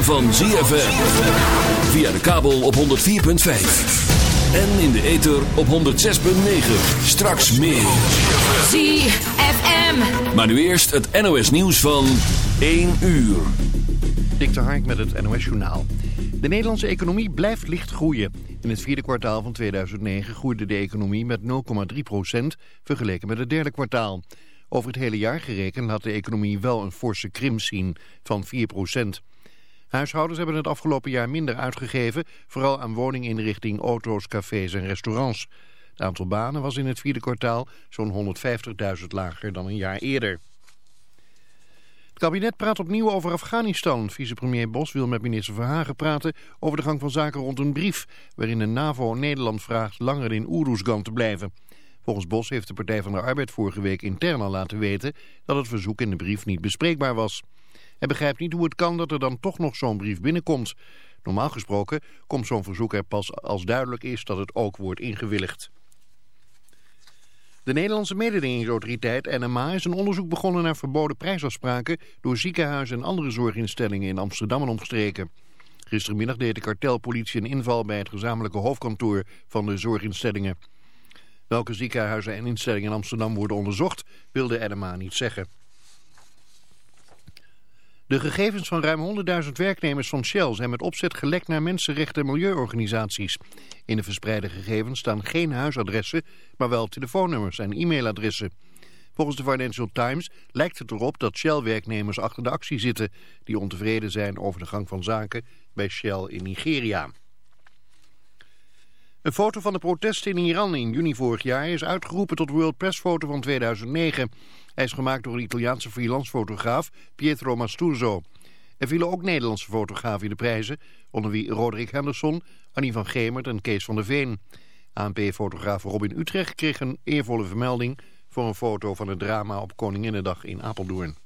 ritme van ZFM. Via de kabel op 104.5. En in de ether op 106.9. Straks meer. ZFM. Maar nu eerst het NOS nieuws van 1 uur. Dik de Hark met het NOS Journaal. De Nederlandse economie blijft licht groeien. In het vierde kwartaal van 2009 groeide de economie met 0,3 procent... vergeleken met het derde kwartaal. Over het hele jaar gerekend laat de economie wel een forse krimp zien van 4 procent. Huishoudens hebben het afgelopen jaar minder uitgegeven... vooral aan woninginrichting, auto's, cafés en restaurants. Het aantal banen was in het vierde kwartaal zo'n 150.000 lager dan een jaar eerder. Het kabinet praat opnieuw over Afghanistan. Vicepremier Bos wil met minister Verhagen praten over de gang van zaken rond een brief... waarin de NAVO Nederland vraagt langer in Oeroesgan te blijven. Volgens Bos heeft de Partij van de Arbeid vorige week intern al laten weten... dat het verzoek in de brief niet bespreekbaar was. Hij begrijpt niet hoe het kan dat er dan toch nog zo'n brief binnenkomt. Normaal gesproken komt zo'n verzoek er pas als duidelijk is dat het ook wordt ingewilligd. De Nederlandse mededingingsautoriteit NMA is een onderzoek begonnen naar verboden prijsafspraken door ziekenhuizen en andere zorginstellingen in Amsterdam en omstreken. Gistermiddag deed de kartelpolitie een inval bij het gezamenlijke hoofdkantoor van de zorginstellingen. Welke ziekenhuizen en instellingen in Amsterdam worden onderzocht, wil de NMA niet zeggen. De gegevens van ruim 100.000 werknemers van Shell zijn met opzet gelekt naar mensenrechten en milieuorganisaties. In de verspreide gegevens staan geen huisadressen, maar wel telefoonnummers en e-mailadressen. Volgens de Financial Times lijkt het erop dat Shell-werknemers achter de actie zitten... die ontevreden zijn over de gang van zaken bij Shell in Nigeria. Een foto van de protesten in Iran in juni vorig jaar is uitgeroepen tot World Press Foto van 2009. Hij is gemaakt door een Italiaanse freelance fotograaf Pietro Masturzo. Er vielen ook Nederlandse fotografen in de prijzen, onder wie Roderick Henderson, Annie van Gemert en Kees van der Veen. ANP-fotograaf Robin Utrecht kreeg een eervolle vermelding voor een foto van het drama op Koninginnedag in Apeldoorn.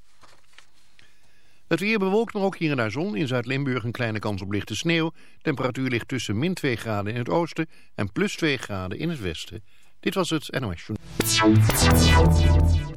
Het weer bewolkt, maar ook hier en daar zon. In Zuid-Limburg een kleine kans op lichte sneeuw. Temperatuur ligt tussen min 2 graden in het oosten en plus 2 graden in het westen. Dit was het NOS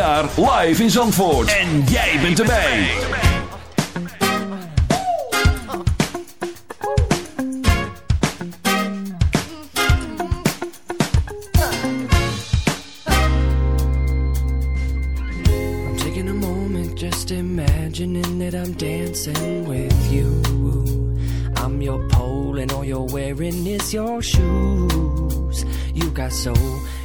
Jaar live in Zandvoort. En jij bent erbij. I'm taking a moment just imagining that I'm dancing with you. I'm your pole and all you're wearing is your shoes. You got soul,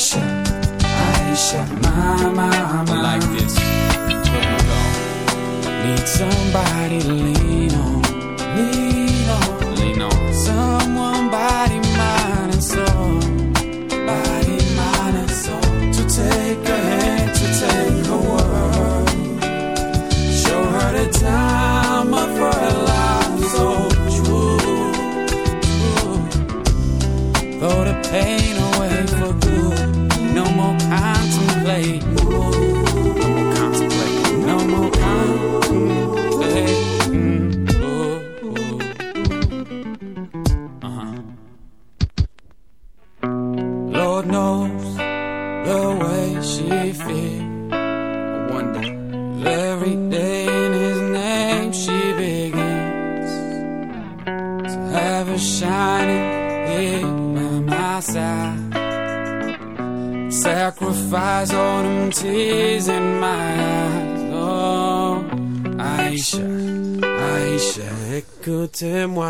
Aisha, Aisha, my, my, my. Like this. Here we go. Need somebody to lean on, lean on. Lean on. Someone, body, mind, and soul. Body, mind, and soul. To take a hand, to take a word. Show her the time of her life. So true, true. Throw the pain c'est moi.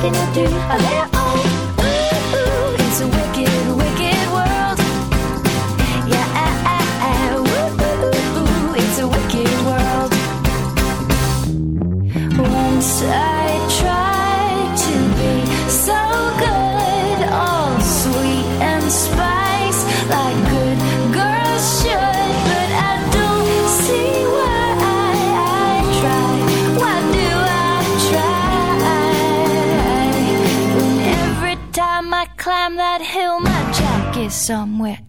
can do? Are there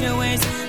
your ways.